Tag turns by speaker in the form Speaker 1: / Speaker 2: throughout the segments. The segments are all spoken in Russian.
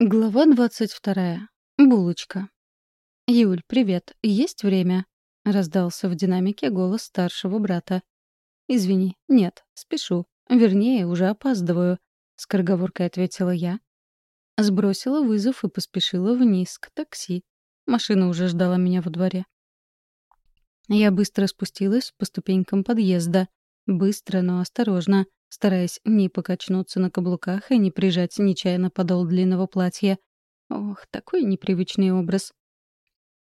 Speaker 1: Глава двадцать вторая. Булочка. «Юль, привет. Есть время?» — раздался в динамике голос старшего брата. «Извини, нет, спешу. Вернее, уже опаздываю», — скороговоркой ответила я. Сбросила вызов и поспешила вниз, к такси. Машина уже ждала меня во дворе. Я быстро спустилась по ступенькам подъезда. Быстро, но осторожно — стараясь не покачнуться на каблуках и не прижать нечаянно подол длинного платья. Ох, такой непривычный образ.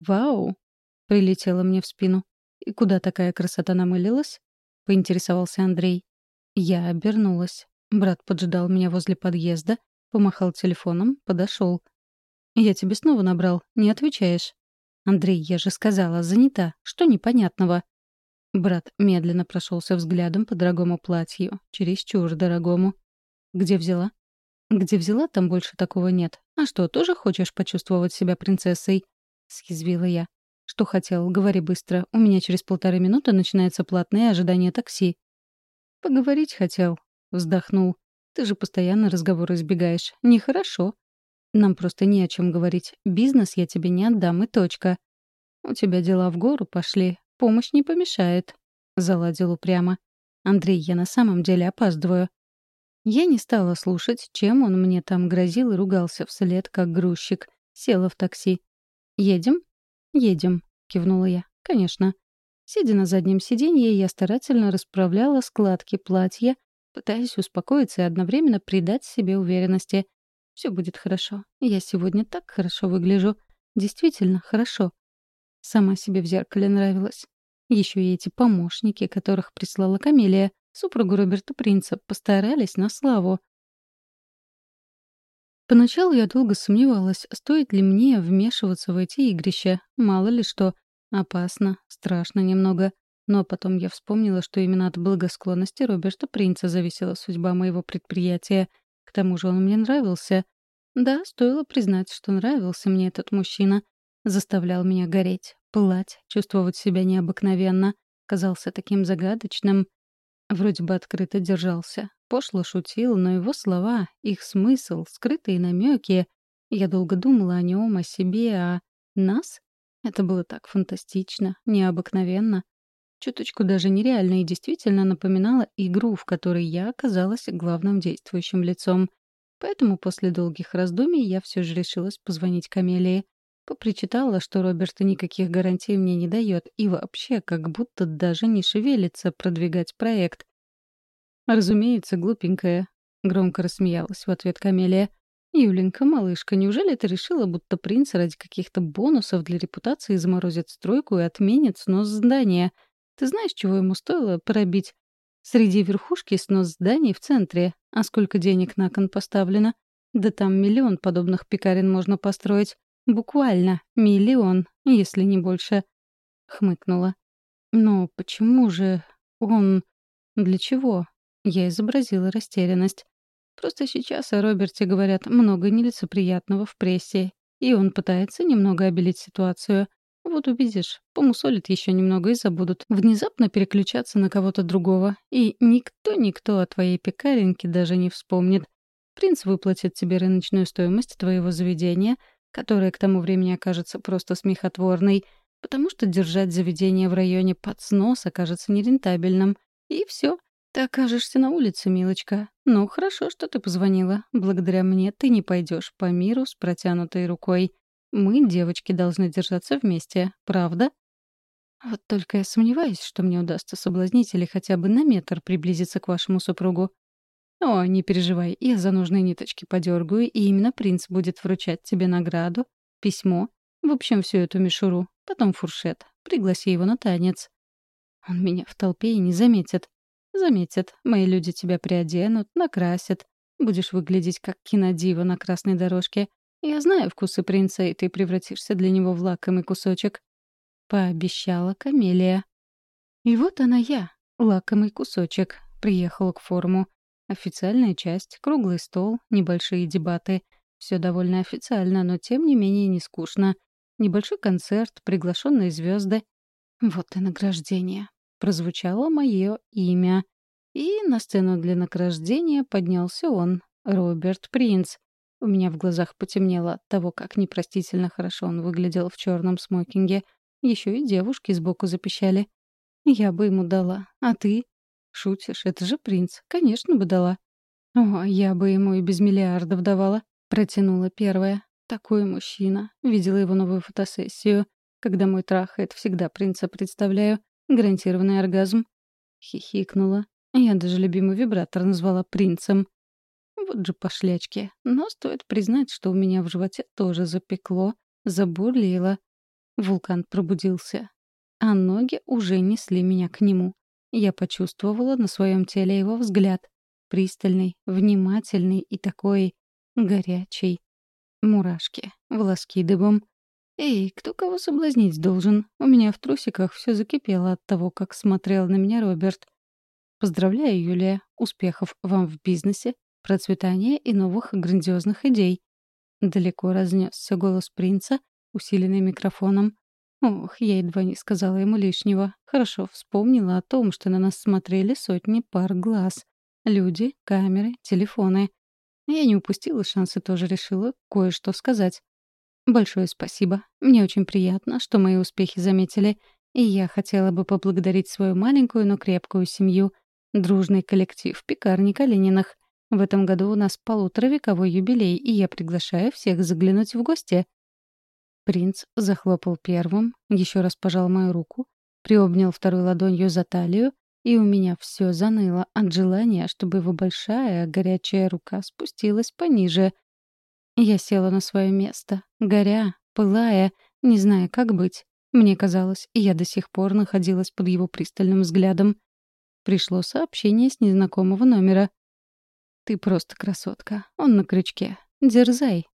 Speaker 1: «Вау!» — прилетело мне в спину. «И куда такая красота намылилась?» — поинтересовался Андрей. Я обернулась. Брат поджидал меня возле подъезда, помахал телефоном, подошел. «Я тебе снова набрал, не отвечаешь». «Андрей, я же сказала, занята. Что непонятного?» Брат медленно прошелся взглядом по дорогому платью, чересчур дорогому. «Где взяла?» «Где взяла, там больше такого нет. А что, тоже хочешь почувствовать себя принцессой?» — съязвила я. «Что хотел? Говори быстро. У меня через полторы минуты начинается платное ожидание такси». «Поговорить хотел», — вздохнул. «Ты же постоянно разговоры избегаешь. Нехорошо. Нам просто не о чем говорить. Бизнес я тебе не отдам, и точка. У тебя дела в гору пошли, помощь не помешает», — заладил упрямо. «Андрей, я на самом деле опаздываю». Я не стала слушать, чем он мне там грозил и ругался вслед, как грузчик. Села в такси. «Едем?» «Едем», — кивнула я. «Конечно». Сидя на заднем сиденье, я старательно расправляла складки платья, пытаясь успокоиться и одновременно придать себе уверенности. Все будет хорошо. Я сегодня так хорошо выгляжу. Действительно хорошо. Сама себе в зеркале нравилась. Еще и эти помощники, которых прислала Камелия, супругу Роберта Принца, постарались на славу. Поначалу я долго сомневалась, стоит ли мне вмешиваться в эти игрища. Мало ли что. Опасно, страшно немного. Но потом я вспомнила, что именно от благосклонности Роберта Принца зависела судьба моего предприятия. К тому же он мне нравился. Да, стоило признать, что нравился мне этот мужчина. Заставлял меня гореть, пылать, чувствовать себя необыкновенно. Казался таким загадочным. Вроде бы открыто держался. Пошло шутил, но его слова, их смысл, скрытые намеки. Я долго думала о нем, о себе, о нас. Это было так фантастично, необыкновенно. Чуточку даже нереально и действительно напоминало игру, в которой я оказалась главным действующим лицом. Поэтому после долгих раздумий я все же решилась позвонить Камелии. Попричитала, что Роберт никаких гарантий мне не дает и вообще как будто даже не шевелится продвигать проект. «Разумеется, глупенькая», — громко рассмеялась в ответ Камелия. «Юленька, малышка, неужели ты решила, будто принц ради каких-то бонусов для репутации заморозит стройку и отменит снос здания? Ты знаешь, чего ему стоило пробить? Среди верхушки снос зданий в центре. А сколько денег на кон поставлено? Да там миллион подобных пекарен можно построить. Буквально миллион, если не больше. Хмыкнула. Но почему же он... Для чего? Я изобразила растерянность. Просто сейчас о Роберте говорят много нелицеприятного в прессе, и он пытается немного обелить ситуацию. Вот увидишь, помусолит еще немного и забудут внезапно переключаться на кого-то другого, и никто-никто о твоей пекаренке даже не вспомнит. Принц выплатит тебе рыночную стоимость твоего заведения — которая к тому времени окажется просто смехотворной, потому что держать заведение в районе под снос окажется нерентабельным. И все, ты окажешься на улице, милочка. Ну, хорошо, что ты позвонила. Благодаря мне ты не пойдешь по миру с протянутой рукой. Мы, девочки, должны держаться вместе, правда? Вот только я сомневаюсь, что мне удастся соблазнить или хотя бы на метр приблизиться к вашему супругу. «О, не переживай, я за нужные ниточки подергаю, и именно принц будет вручать тебе награду, письмо, в общем, всю эту мишуру, потом фуршет. Пригласи его на танец». Он меня в толпе и не заметит. Заметит. Мои люди тебя приоденут, накрасят. Будешь выглядеть как кинодива на красной дорожке. Я знаю вкусы принца, и ты превратишься для него в лакомый кусочек. Пообещала Камелия. И вот она я, лакомый кусочек, приехала к форуму. Официальная часть, круглый стол, небольшие дебаты. Все довольно официально, но тем не менее не скучно. Небольшой концерт, приглашенные звезды. Вот и награждение. Прозвучало мое имя. И на сцену для награждения поднялся он, Роберт Принц. У меня в глазах потемнело от того, как непростительно хорошо он выглядел в черном смокинге. Еще и девушки сбоку запищали. Я бы ему дала. А ты? Шутишь, это же принц. Конечно бы дала. О, я бы ему и без миллиардов давала. Протянула первая. Такой мужчина. Видела его новую фотосессию. Когда мой трахает, всегда принца представляю. Гарантированный оргазм. Хихикнула. Я даже любимый вибратор назвала принцем. Вот же пошлячки. Но стоит признать, что у меня в животе тоже запекло, забурлило. Вулкан пробудился. А ноги уже несли меня к нему. Я почувствовала на своем теле его взгляд. Пристальный, внимательный и такой горячий. Мурашки, волоски дыбом. «Эй, кто кого соблазнить должен? У меня в трусиках все закипело от того, как смотрел на меня Роберт. Поздравляю, Юлия. Успехов вам в бизнесе, процветания и новых грандиозных идей. Далеко разнесся голос принца, усиленный микрофоном. Ох, я едва не сказала ему лишнего. Хорошо вспомнила о том, что на нас смотрели сотни пар глаз. Люди, камеры, телефоны. Я не упустила шанса, тоже решила кое-что сказать. Большое спасибо. Мне очень приятно, что мои успехи заметили. И я хотела бы поблагодарить свою маленькую, но крепкую семью. Дружный коллектив пекарни Калининых. В этом году у нас полуторавековой юбилей, и я приглашаю всех заглянуть в гости. Принц захлопал первым, еще раз пожал мою руку, приобнял второй ладонью за талию, и у меня все заныло от желания, чтобы его большая горячая рука спустилась пониже. Я села на свое место, горя, пылая, не зная, как быть. Мне казалось, я до сих пор находилась под его пристальным взглядом. Пришло сообщение с незнакомого номера — «Ты просто красотка. Он на крючке. Дерзай».